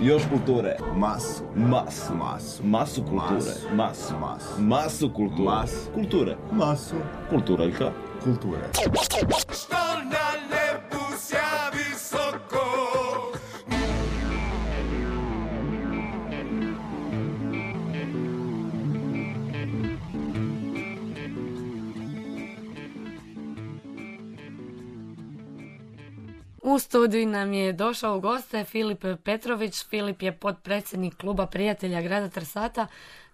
E hoje Cultura. É maço. Maço. Maço. Maço Cultura. Maço. Maço. Maço Cultura. Maço. Cultura. Maço. Cultura. Cultura. Cultura. U studiju nam je došao u goste Filip Petrović. Filip je potpredsjednik kluba prijatelja grada Trsata.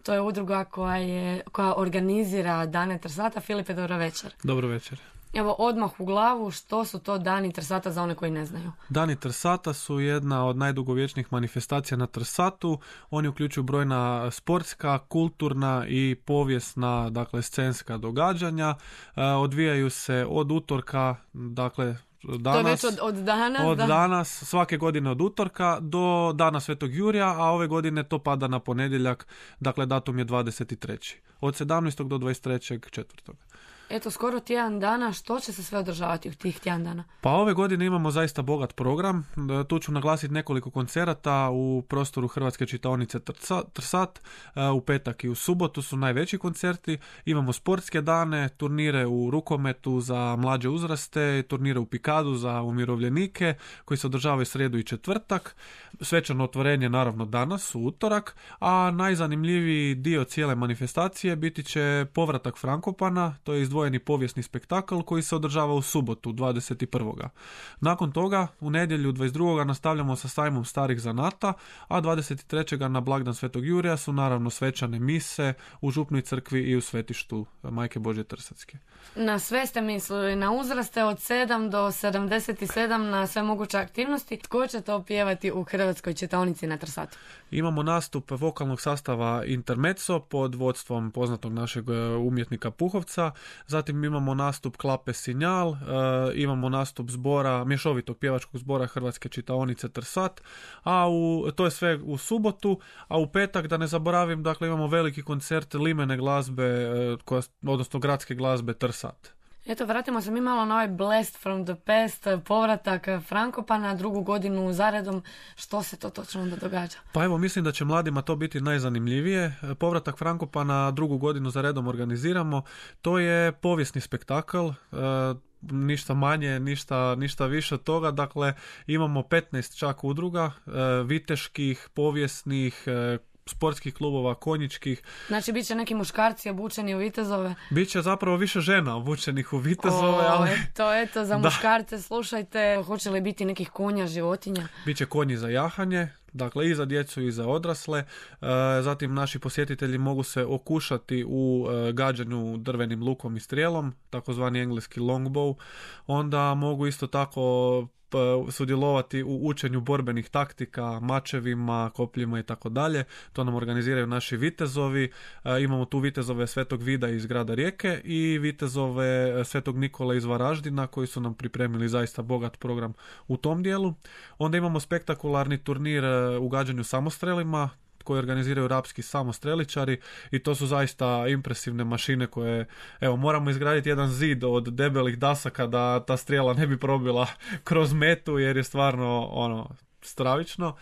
To je udruga koja, je, koja organizira dane Trsata. Filipe, dobro večer. Dobro večer. Evo odmah u glavu što su to dani Trsata za one koji ne znaju. Dani Trsata su jedna od najdugovječnijih manifestacija na Trsatu. Oni uključuju brojna sportska, kulturna i povijesna, dakle scenska događanja. E, odvijaju se od utorka, dakle danas, to je već od, od danas. od da. danas, svake godine od utorka do dana Svetog Jurija, a ove godine to pada na ponedjeljak, dakle datum je 23. Od 17. do 23. četvrtog. Eto, skoro tjedan dana. Što će se sve održavati u tih tjedan dana? Pa ove godine imamo zaista bogat program. E, Tu ću naglasiti nekoliko koncerata u prostoru Hrvatske čitaonice Trsa- Trsat. E, U petak i u subotu su najveći koncerti. Imamo sportske dane, turnire u rukometu za mlađe uzraste, turnire u pikadu za umirovljenike koji se održavaju srijedu i četvrtak. Svečano otvorenje naravno danas u utorak, a najzanimljiviji dio cijele manifestacije biti će povratak Frankopana, to je izdvojeni povijesni spektakl koji se održava u subotu 21. Nakon toga u nedjelju 22. nastavljamo sa sajmom starih zanata, a 23. na blagdan Svetog Jurija su naravno svečane mise u Župnoj crkvi i u svetištu Majke Božje Trsatske. Na sve ste mislili, na uzraste od 7 do 77, na sve moguće aktivnosti. Tko će to pjevati u Hrvatskoj čitaonici na Trsatu? Imamo nastup vokalnog sastava Intermezzo pod vodstvom poznatog našeg e, umjetnika Puhovca. Zatim imamo nastup Klape Sinjal, e, imamo nastup zbora, mješovitog pjevačkog zbora Hrvatske čitaonice Trsat, a u, to je sve u subotu, a u petak, da ne zaboravim, dakle imamo veliki koncert limene glazbe, e, odnosno gradske glazbe Trsat. Eto, vratimo se mi malo na ovaj Blast from the Past, povratak Frankopana, drugu godinu zaredom. Što se to točno onda događa? Pa evo, mislim da će mladima to biti najzanimljivije. Povratak Frankopana drugu godinu za redom organiziramo. To je povijesni spektakl, e, ništa manje, ništa, ništa više od toga. Dakle, imamo 15 čak udruga, e, viteških, povijesnih, e, sportskih klubova, konjičkih. Znači, bit će neki muškarci obučeni u vitezove. Biće zapravo više žena obučenih u vitezove, O, ali eto, eto, za Da. muškarce, slušajte, hoće li biti nekih konja, životinja? Bit će konji za jahanje, dakle i za djecu i za odrasle. E, zatim naši posjetitelji mogu se okušati u e, gađanju drvenim lukom i strijelom, takozvani engleski longbow. Onda mogu isto tako sudjelovati u učenju borbenih taktika, mačevima, kopljima i tako dalje. To nam organiziraju naši vitezovi. E, imamo tu vitezove Svetog Vida iz grada Rijeke i vitezove e, Svetog Nikola iz Varaždina koji su nam pripremili zaista bogat program u tom dijelu. Onda imamo spektakularni turnir e, u gađanju samostrelima koji organiziraju rapski samostreličari i to su zaista impresivne mašine koje, evo, moramo izgraditi jedan zid od debelih dasaka da ta strijela ne bi probila kroz metu jer je stvarno ono stravično.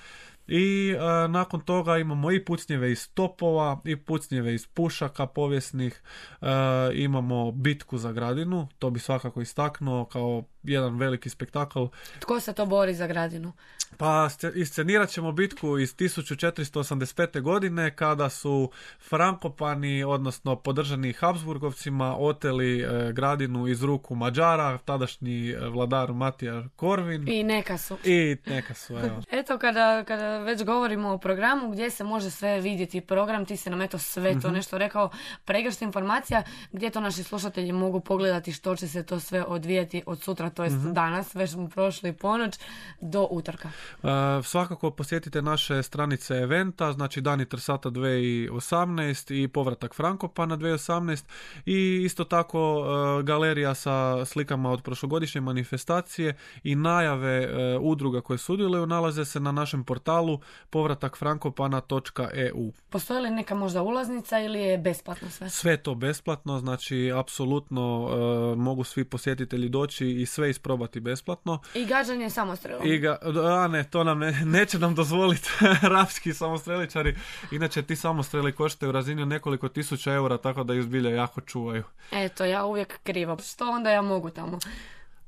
I e, nakon toga imamo i pucnjeve iz topova i pucnjeve iz pušaka povijesnih. E, imamo bitku za gradinu, to bi svakako istaknuo kao jedan veliki spektakl Tko se to bori za gradinu? pa sce- iscenirat ćemo bitku iz 1485. godine kada su Frankopani, odnosno podržani Habsburgovcima, oteli e, gradinu iz ruku Mađara, tadašnji e, vladar Matija Korvin. I neka su. I neka su, evo. Eto, kada, kada već govorimo o programu, gdje se može sve vidjeti program, ti si nam eto sve to nešto rekao, pregršt informacija, gdje to naši slušatelji mogu pogledati što će se to sve odvijati od sutra, to jest danas, već smo prošli ponoć, do utorka. E, svakako posjetite naše stranice eventa, znači Dani Trsata 2018 i povratak Frankopana 2018 i isto tako e, galerija sa slikama od prošlogodišnje manifestacije i najave e, udruga koje sudjeluju nalaze se na našem portalu povratakfrankopana.eu. Postoji li neka možda ulaznica ili je besplatno sve? Sve to besplatno, znači apsolutno e, mogu svi posjetitelji doći i sve sve isprobati besplatno. I gađanje samostrelom. I ga, a ne, to nam ne, neće nam dozvoliti rapski samostreličari. Inače, ti samostreli koštaju u razini nekoliko tisuća eura, tako da ih zbilja jako čuvaju. Eto, ja uvijek krivo. Što onda ja mogu tamo?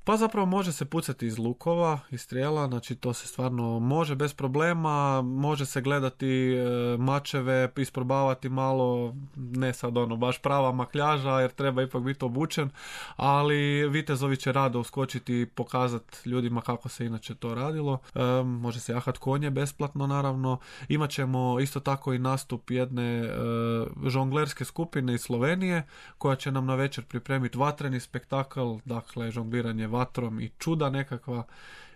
Pa zapravo može se pucati iz lukova, iz strijela, znači to se stvarno može bez problema, može se gledati e, mačeve, isprobavati malo, ne sad ono baš prava makljaža jer treba ipak biti obučen, ali vitezovi će rado uskočiti i pokazati ljudima kako se inače to radilo. E, može se jahat konje besplatno naravno. Imat ćemo isto tako i nastup jedne e, žonglerske skupine iz Slovenije koja će nam na večer pripremiti vatreni spektakl, dakle žongliranje vatrom i čuda nekakva.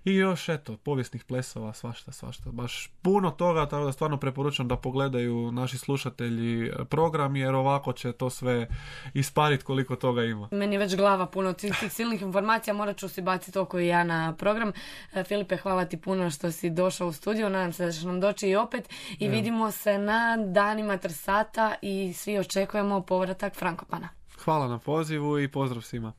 I još eto, povijesnih plesova, svašta, svašta. Baš puno toga, tako da stvarno preporučam da pogledaju naši slušatelji e, program, jer ovako će to sve isparit koliko toga ima. Meni je već glava puno tih, silnih informacija, morat ću si baciti oko i ja na program. E, Filipe, hvala ti puno što si došao u studio, nadam se da ćeš nam doći i opet i vidimo se na danima Trsata i svi očekujemo povratak Frankopana. Hvala na pozivu i pozdrav svima.